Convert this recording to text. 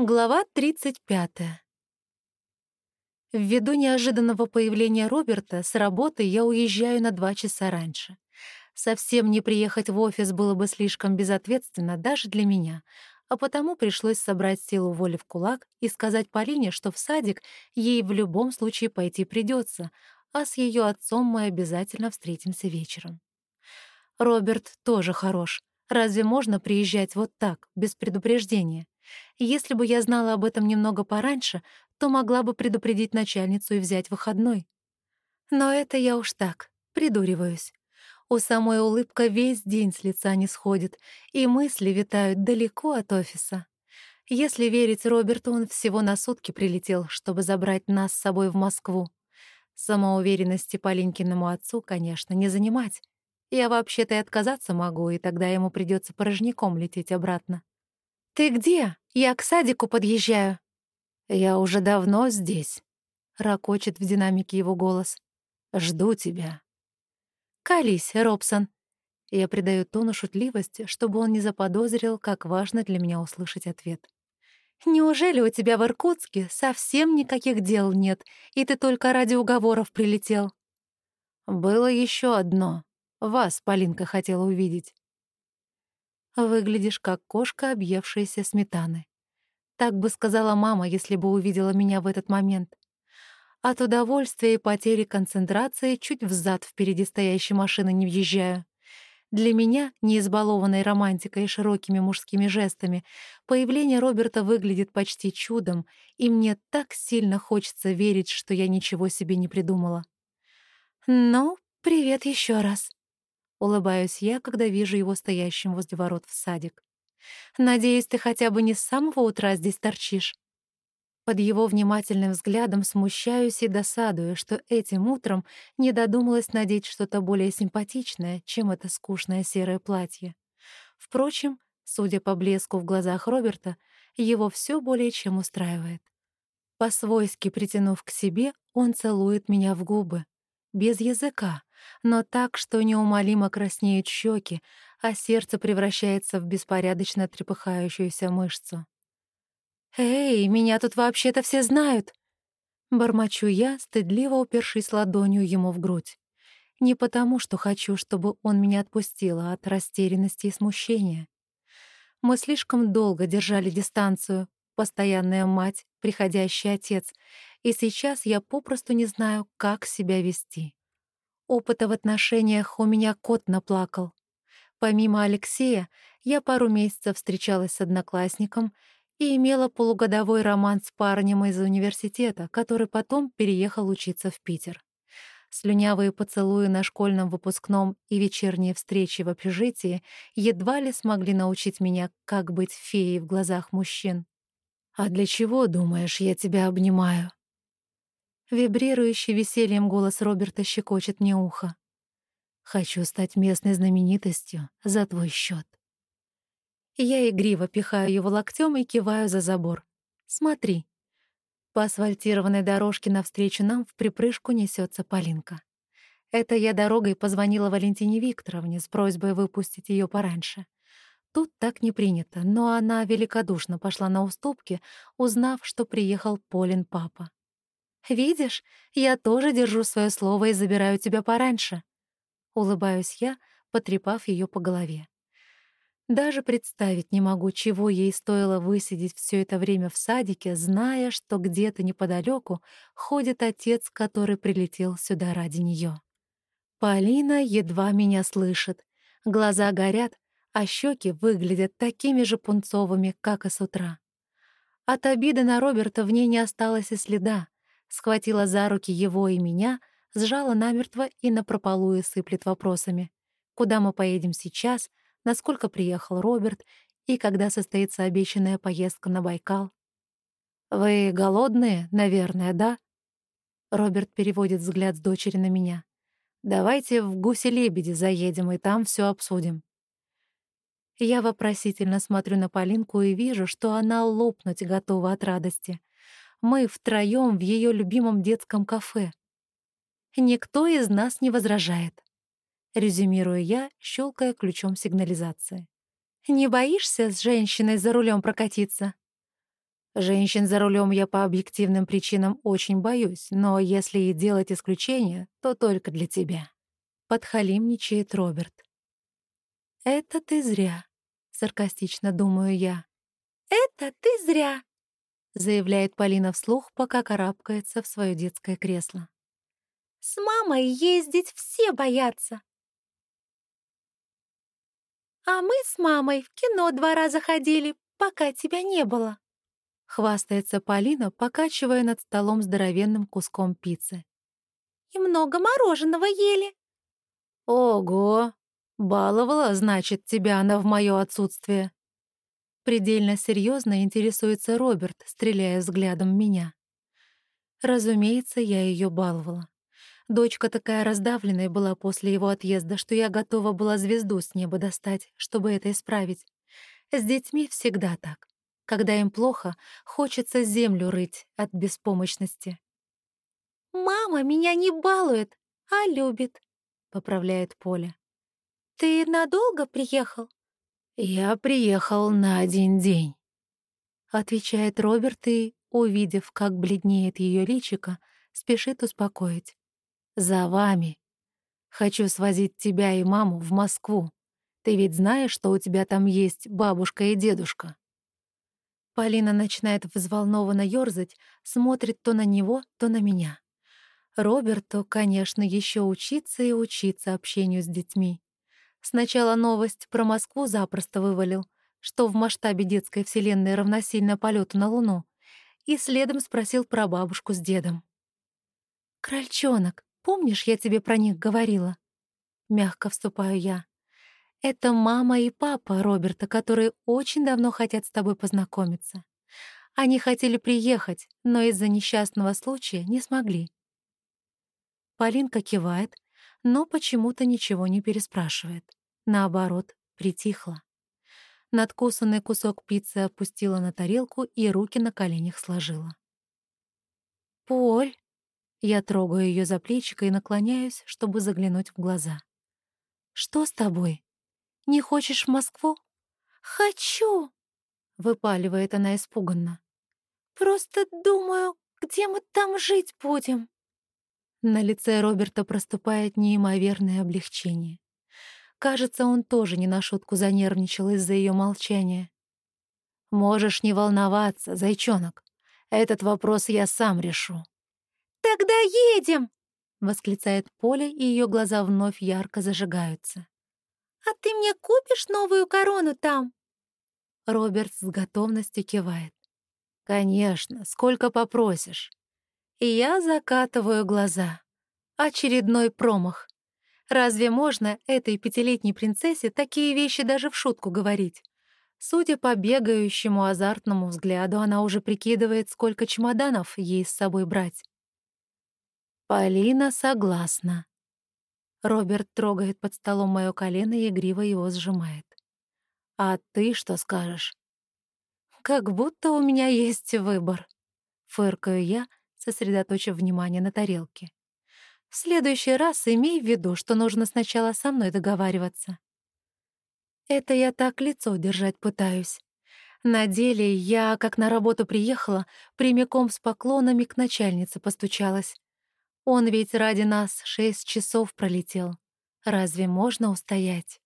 Глава 35. Ввиду неожиданного появления Роберта с работы я уезжаю на два часа раньше. Совсем не приехать в офис было бы слишком безответственно даже для меня, а потому пришлось собрать силу воли в кулак и сказать Полине, что в садик ей в любом случае пойти придется, а с ее отцом мы обязательно встретимся вечером. Роберт тоже хорош. Разве можно приезжать вот так, без предупреждения? Если бы я знала об этом немного пораньше, то могла бы предупредить начальницу и взять выходной. Но это я уж так, придуриваюсь. У самой улыбка весь день с лица не сходит, и мысли витают далеко от офиса. Если верить Роберту, он всего на сутки прилетел, чтобы забрать нас с собой в Москву. Самоуверенности Полинькиному отцу, конечно, не занимать. Я вообще-то и отказаться могу, и тогда ему придется порожняком лететь обратно. «Ты где? Я к садику подъезжаю». «Я уже давно здесь», — ракочет в динамике его голос. «Жду тебя». «Колись, Робсон». Я придаю тону шутливости, чтобы он не заподозрил, как важно для меня услышать ответ. «Неужели у тебя в Иркутске совсем никаких дел нет, и ты только ради уговоров прилетел?» «Было еще одно. Вас Полинка хотела увидеть». Выглядишь как кошка, объевшаяся сметаны. Так бы сказала мама, если бы увидела меня в этот момент. От удовольствия и потери концентрации чуть взад впереди стоящей машины не въезжаю. Для меня, не избалованной романтикой и широкими мужскими жестами, появление Роберта выглядит почти чудом, и мне так сильно хочется верить, что я ничего себе не придумала. «Ну, привет еще раз», Улыбаюсь я, когда вижу его стоящим возле ворот в садик. «Надеюсь, ты хотя бы не с самого утра здесь торчишь?» Под его внимательным взглядом смущаюсь и досадую, что этим утром не додумалась надеть что-то более симпатичное, чем это скучное серое платье. Впрочем, судя по блеску в глазах Роберта, его все более чем устраивает. По-свойски притянув к себе, он целует меня в губы. Без языка, но так, что неумолимо краснеют щеки, а сердце превращается в беспорядочно трепыхающуюся мышцу. «Эй, меня тут вообще-то все знают!» Бормочу я, стыдливо упершись ладонью ему в грудь. Не потому, что хочу, чтобы он меня отпустил, а от растерянности и смущения. Мы слишком долго держали дистанцию, постоянная мать, приходящий отец, и сейчас я попросту не знаю, как себя вести. Опыта в отношениях у меня кот наплакал. Помимо Алексея, я пару месяцев встречалась с одноклассником и имела полугодовой роман с парнем из университета, который потом переехал учиться в Питер. Слюнявые поцелуи на школьном выпускном и вечерние встречи в общежитии едва ли смогли научить меня, как быть феей в глазах мужчин. «А для чего, думаешь, я тебя обнимаю?» Вибрирующий весельем голос Роберта щекочет мне ухо. «Хочу стать местной знаменитостью за твой счет. Я игриво пихаю его локтем и киваю за забор. «Смотри». По асфальтированной дорожке навстречу нам в припрыжку несется Полинка. Это я дорогой позвонила Валентине Викторовне с просьбой выпустить ее пораньше. Тут так не принято, но она великодушно пошла на уступки, узнав, что приехал Полин папа. «Видишь, я тоже держу свое слово и забираю тебя пораньше», — улыбаюсь я, потрепав ее по голове. Даже представить не могу, чего ей стоило высидеть все это время в садике, зная, что где-то неподалеку ходит отец, который прилетел сюда ради нее. Полина едва меня слышит. Глаза горят, а щеки выглядят такими же пунцовыми, как и с утра. От обиды на Роберта в ней не осталось и следа схватила за руки его и меня, сжала намертво и напропалую сыплет вопросами. Куда мы поедем сейчас, насколько приехал Роберт и когда состоится обещанная поездка на Байкал. «Вы голодные, наверное, да?» Роберт переводит взгляд с дочери на меня. «Давайте в гуси-лебеди заедем, и там все обсудим». Я вопросительно смотрю на Полинку и вижу, что она лопнуть готова от радости мы втроем в ее любимом детском кафе. Никто из нас не возражает. Резюмирую я, щелкая ключом сигнализации. «Не боишься с женщиной за рулем прокатиться?» Женщин за рулем я по объективным причинам очень боюсь, но если и делать исключение, то только для тебя. Подхалимничает Роберт. «Это ты зря», — саркастично думаю я. «Это ты зря», — заявляет Полина вслух, пока карабкается в свое детское кресло. «С мамой ездить все боятся. А мы с мамой в кино два раза ходили, пока тебя не было». Хвастается Полина, покачивая над столом здоровенным куском пиццы. «И много мороженого ели». «Ого! Баловала, значит, тебя она в мое отсутствие». Предельно серьезно интересуется Роберт, стреляя взглядом меня. Разумеется, я ее баловала. Дочка такая раздавленная была после его отъезда, что я готова была звезду с неба достать, чтобы это исправить. С детьми всегда так. Когда им плохо, хочется землю рыть от беспомощности. «Мама меня не балует, а любит», — поправляет Поля. «Ты надолго приехал?» «Я приехал на один день», — отвечает Роберт и, увидев, как бледнеет ее личико, спешит успокоить. «За вами. Хочу свозить тебя и маму в Москву. Ты ведь знаешь, что у тебя там есть бабушка и дедушка?» Полина начинает взволнованно ёрзать, смотрит то на него, то на меня. Роберту, конечно, еще учиться и учиться общению с детьми. Сначала новость про Москву запросто вывалил, что в масштабе детской вселенной равносильно полету на Луну, и следом спросил про бабушку с дедом. «Крольчонок, помнишь, я тебе про них говорила?» Мягко вступаю я. Это мама и папа Роберта, которые очень давно хотят с тобой познакомиться. Они хотели приехать, но из-за несчастного случая не смогли. Полинка кивает, но почему-то ничего не переспрашивает. Наоборот, притихла. Надкусанный кусок пиццы опустила на тарелку и руки на коленях сложила. «Поль!» Я трогаю ее за плечико и наклоняюсь, чтобы заглянуть в глаза. «Что с тобой?» Не хочешь в Москву?» «Хочу!» — выпаливает она испуганно. «Просто думаю, где мы там жить будем?» На лице Роберта проступает неимоверное облегчение. Кажется, он тоже не на шутку занервничал из-за ее молчания. «Можешь не волноваться, зайчонок. Этот вопрос я сам решу». «Тогда едем!» — восклицает Поля, и ее глаза вновь ярко зажигаются. «А ты мне купишь новую корону там?» Роберт с готовностью кивает. «Конечно, сколько попросишь». И я закатываю глаза. Очередной промах. Разве можно этой пятилетней принцессе такие вещи даже в шутку говорить? Судя по бегающему азартному взгляду, она уже прикидывает, сколько чемоданов ей с собой брать. Полина согласна. Роберт трогает под столом моё колено и игриво его сжимает. «А ты что скажешь?» «Как будто у меня есть выбор», — фыркаю я, сосредоточив внимание на тарелке. «В следующий раз имей в виду, что нужно сначала со мной договариваться». Это я так лицо держать пытаюсь. На деле я, как на работу приехала, прямиком с поклонами к начальнице постучалась. Он ведь ради нас шесть часов пролетел. Разве можно устоять?